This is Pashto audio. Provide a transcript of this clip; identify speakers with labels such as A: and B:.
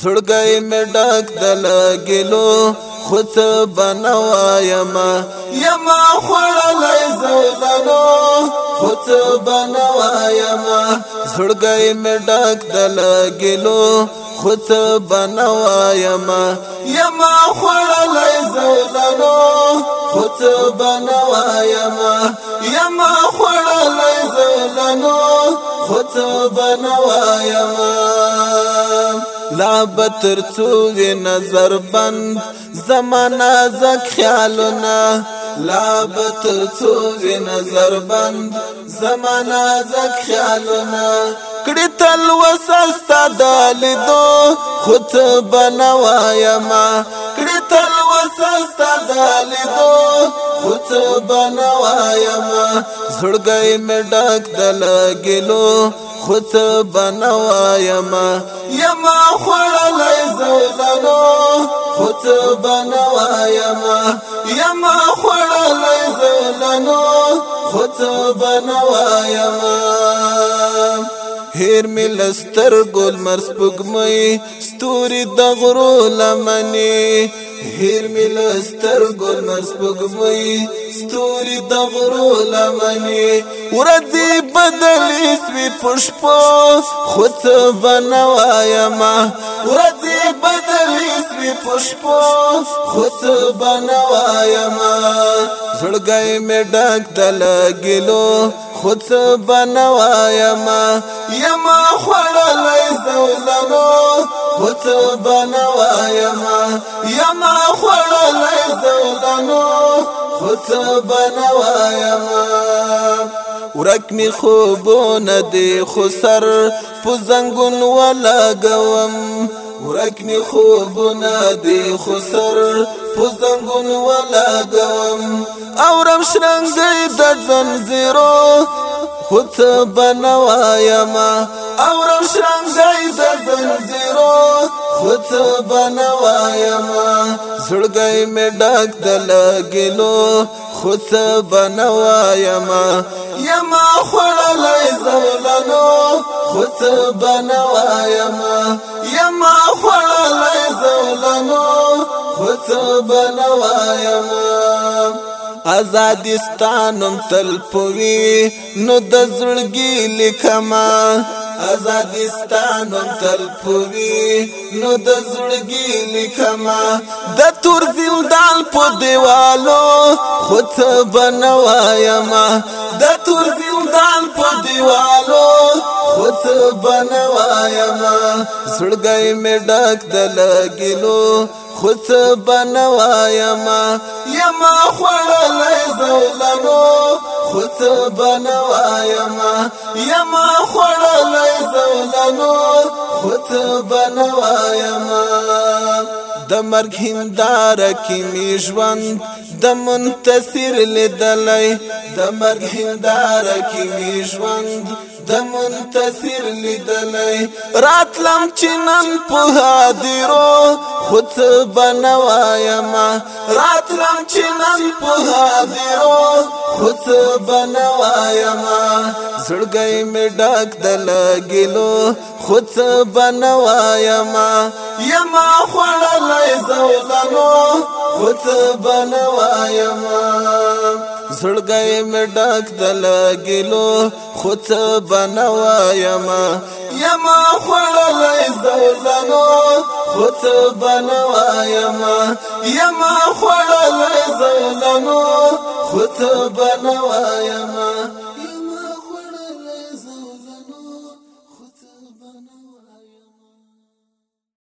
A: زړګې مې ډک د لګلو خو څه بنوایم یما خړلې زلزلو خو څه بنوایم زړګې مې ډک د لګلو خو څه بنوایم یما خړلې زلزلو خو څه بنوایم یما خړلې زلزلو خو څه بنوایم لا بتر څوغې نظر بند زمانہ زک خیالونه لا بتر څوغې نظر بند زمانہ زک خیالونه کړي تل وسستا دالدو خود بنوایم کړي تل وسستا دالدو خود بنوایم زړګې مې ډک دلګلو خو څه بنوایم یما خړلې زولانو خو څه بنوایم یما خړلې زولانو خو څه بنوایم هیر ملستر ګل مرسپګمې ستوري د غرو لمنې هیر ملستر ګل مسبق وې ستوري د غرو لمني ورځي بدل اسوي پشپو خود بنوايما ورځي بدل اسوي پشپو خود بنوايما زړګي مې ډک دل ګلو خود بنوايما يما خړلې زو وڅ بنوا یما یما خړلې زولانو وڅ بنوا یما ورک می خوبونه دی خو سر په زنګون ولا غوم ورک می خوبونه دی خو سر په زنګون ولا غوم اورم شرنګ د زنجیرو خود بنوايما او روشن زيد زنزيرو خود بنوايما زړګي مې ډاک د لګلو خود بنوايما يما خړلې زولنو خود بنوايما يما خړلې زولنو خود بنوايما ازادستانم تل پوي نو د زړګي لیکما ازادستانم تل پوي نو د زړګي لیکما د تور زندان په دیوالو خو څه بنوایم د تور زندان په دیوالو وڅ بنوایم سړګې مې ډک د لګلو خوڅ بنوایم یما خړلې زولنو خوڅ بنوایم یما خړلې زولنو خوڅ بنوایم د مرګ هندار کې می ژوند د منتصر لیدلې د مرګ هندار کې می ژوند د منتصر لیدلې راتلم چې نن په حاضرو خود بنوایم راتلم چې نن په حاضرو خود بنوایم زړګې می ډاک د لګلو خود بنوایم یما خړلې زولنو خود بنوایم زړګې مې ډک د لګلو خو څه بنوایم یما خوړلې زوزنو خو څه بنوایم یما خوړلې زوزنو خو څه بنوایم